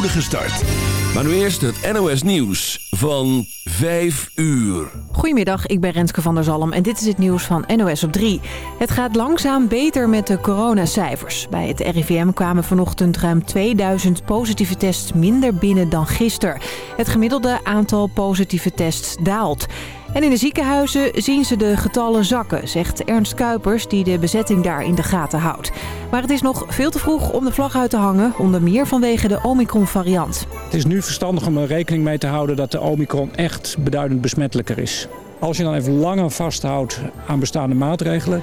start. Maar nu eerst het NOS Nieuws van 5 uur. Goedemiddag, ik ben Renske van der Zalm en dit is het nieuws van NOS op 3. Het gaat langzaam beter met de coronacijfers. Bij het RIVM kwamen vanochtend ruim 2000 positieve tests minder binnen dan gisteren. Het gemiddelde aantal positieve tests daalt. En in de ziekenhuizen zien ze de getallen zakken, zegt Ernst Kuipers... die de bezetting daar in de gaten houdt. Maar het is nog veel te vroeg om de vlag uit te hangen... onder meer vanwege de Omicron-variant. Het is nu verstandig om er rekening mee te houden... dat de Omicron echt beduidend besmettelijker is. Als je dan even langer vasthoudt aan bestaande maatregelen...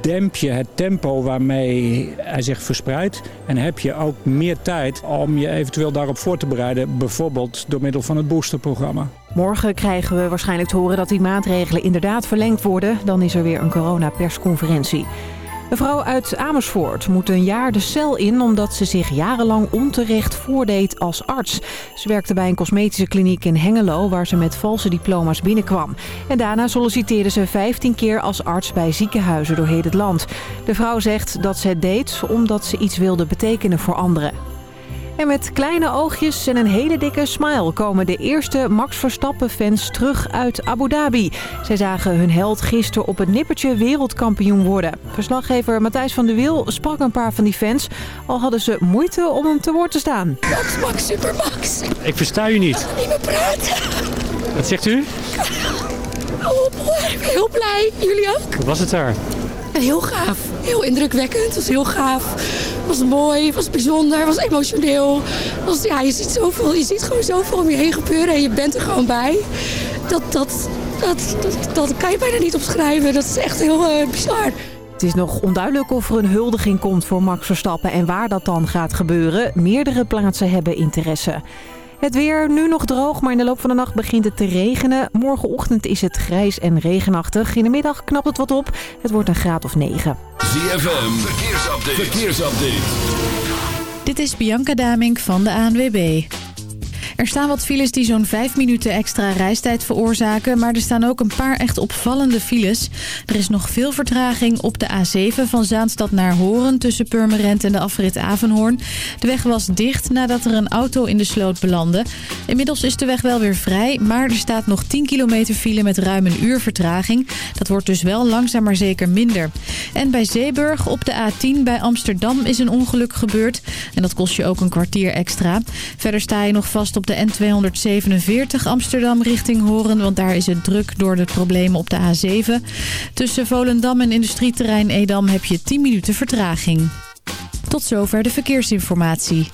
demp je het tempo waarmee hij zich verspreidt... en heb je ook meer tijd om je eventueel daarop voor te bereiden... bijvoorbeeld door middel van het boosterprogramma. Morgen krijgen we waarschijnlijk te horen dat die maatregelen inderdaad verlengd worden. Dan is er weer een coronapersconferentie. Een vrouw uit Amersfoort moet een jaar de cel in omdat ze zich jarenlang onterecht voordeed als arts. Ze werkte bij een cosmetische kliniek in Hengelo waar ze met valse diploma's binnenkwam. En daarna solliciteerde ze 15 keer als arts bij ziekenhuizen door heel het land. De vrouw zegt dat ze het deed omdat ze iets wilde betekenen voor anderen. En met kleine oogjes en een hele dikke smile komen de eerste Max Verstappen-fans terug uit Abu Dhabi. Zij zagen hun held gisteren op het nippertje wereldkampioen worden. Verslaggever Matthijs van der Wiel sprak een paar van die fans. Al hadden ze moeite om hem te woord te staan. Max, Max, super Max. Ik versta u niet. Ik kan niet meer praten. Wat zegt u? Hoor, ik ben heel blij. Jullie ook? Wat was het daar? Heel gaaf. Heel indrukwekkend. Het was heel gaaf. Het was mooi. Het was bijzonder. Het was emotioneel. Was, ja, je, ziet zoveel, je ziet gewoon zoveel om je heen gebeuren. En je bent er gewoon bij. Dat, dat, dat, dat, kan je bijna niet opschrijven. Dat is echt heel uh, bizar. Het is nog onduidelijk of er een huldiging komt voor Max Verstappen en waar dat dan gaat gebeuren. Meerdere plaatsen hebben interesse. Het weer nu nog droog, maar in de loop van de nacht begint het te regenen. Morgenochtend is het grijs en regenachtig. In de middag knapt het wat op. Het wordt een graad of 9. ZFM, verkeersupdate. verkeersupdate. Dit is Bianca Damink van de ANWB. Er staan wat files die zo'n 5 minuten extra reistijd veroorzaken... maar er staan ook een paar echt opvallende files. Er is nog veel vertraging op de A7 van Zaanstad naar Horen... tussen Purmerend en de afrit Avenhoorn. De weg was dicht nadat er een auto in de sloot belandde. Inmiddels is de weg wel weer vrij... maar er staat nog 10 kilometer file met ruim een uur vertraging. Dat wordt dus wel langzaam maar zeker minder. En bij Zeeburg op de A10 bij Amsterdam is een ongeluk gebeurd. En dat kost je ook een kwartier extra. Verder sta je nog vast op de N247 Amsterdam richting Horen... want daar is het druk door de problemen op de A7. Tussen Volendam en industrieterrein Edam heb je 10 minuten vertraging. Tot zover de verkeersinformatie.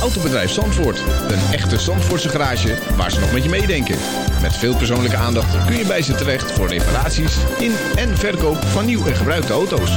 Autobedrijf Zandvoort. Een echte Zandvoortse garage waar ze nog met je meedenken. Met veel persoonlijke aandacht kun je bij ze terecht voor reparaties in en verkoop van nieuw en gebruikte auto's.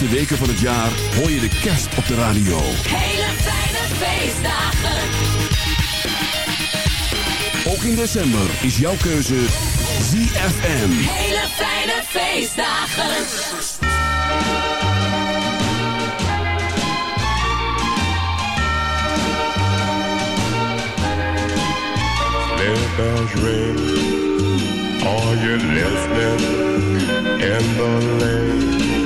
laatste weken van het jaar hoor je de kerst op de radio. Hele fijne feestdagen. Ook in december is jouw keuze ZFM. Hele fijne feestdagen. Let bells ring, all you listening in the lane.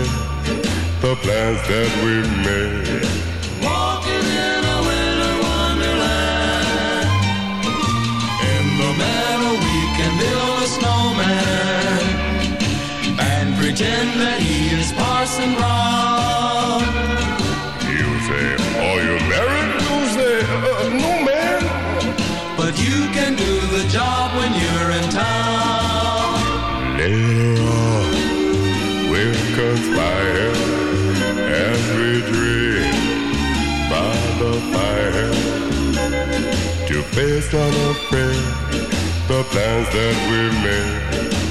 last that we met. Walking in a winter wonderland. In the meadow we can build a snowman. And pretend that he is Parson Brown. You say, are you married? You say, uh, no man. based on a prayer, the plans that we made.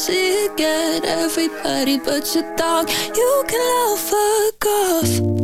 sick at everybody but your dog. You can love a cough.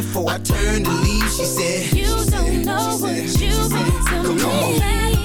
before I turned to leave, she said, You don't know what you've been to me.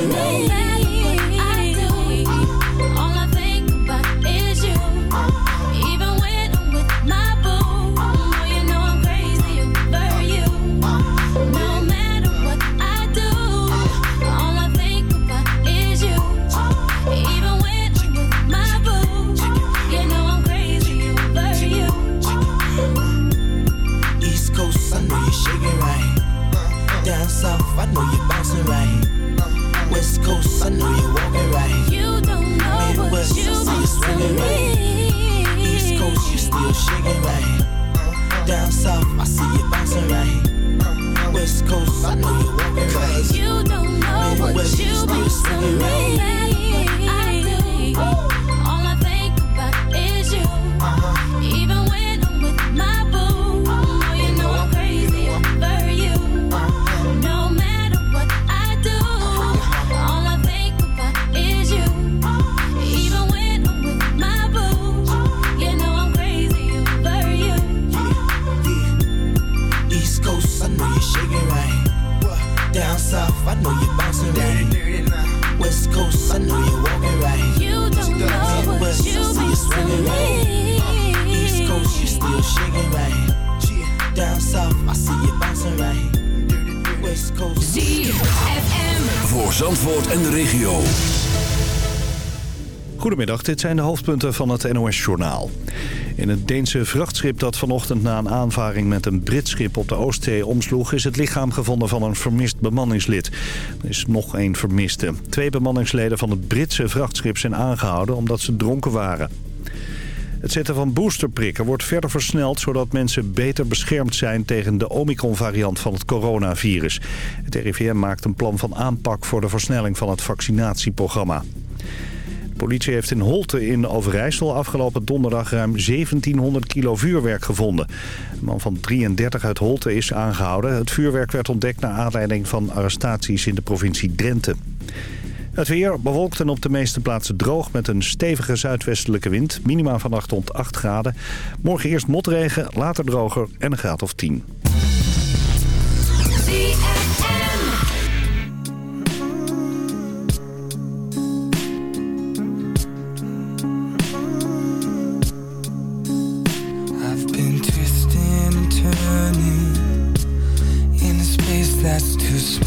You Goedemiddag, dit zijn de hoofdpunten van het NOS-journaal. In het Deense vrachtschip dat vanochtend na een aanvaring met een Brits schip op de Oostzee omsloeg... is het lichaam gevonden van een vermist bemanningslid. Er is nog één vermiste. Twee bemanningsleden van het Britse vrachtschip zijn aangehouden omdat ze dronken waren. Het zetten van boosterprikken wordt verder versneld... zodat mensen beter beschermd zijn tegen de Omicron-variant van het coronavirus. Het RIVM maakt een plan van aanpak voor de versnelling van het vaccinatieprogramma. Politie heeft in Holte in Overijssel afgelopen donderdag ruim 1700 kilo vuurwerk gevonden. Een man van 33 uit Holte is aangehouden. Het vuurwerk werd ontdekt naar aanleiding van arrestaties in de provincie Drenthe. Het weer bewolkt en op de meeste plaatsen droog met een stevige zuidwestelijke wind. Minima vannacht rond 8 graden. Morgen eerst motregen, later droger en een graad of 10.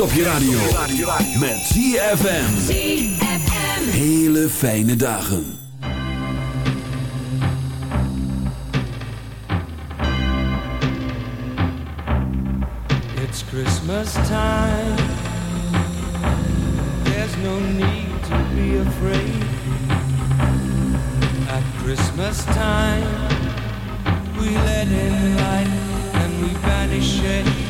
op je radio. Met ZFM. ZFM. Hele fijne dagen. It's Christmas time. There's no need to be afraid. At Christmas time, we let in light and we banish shade.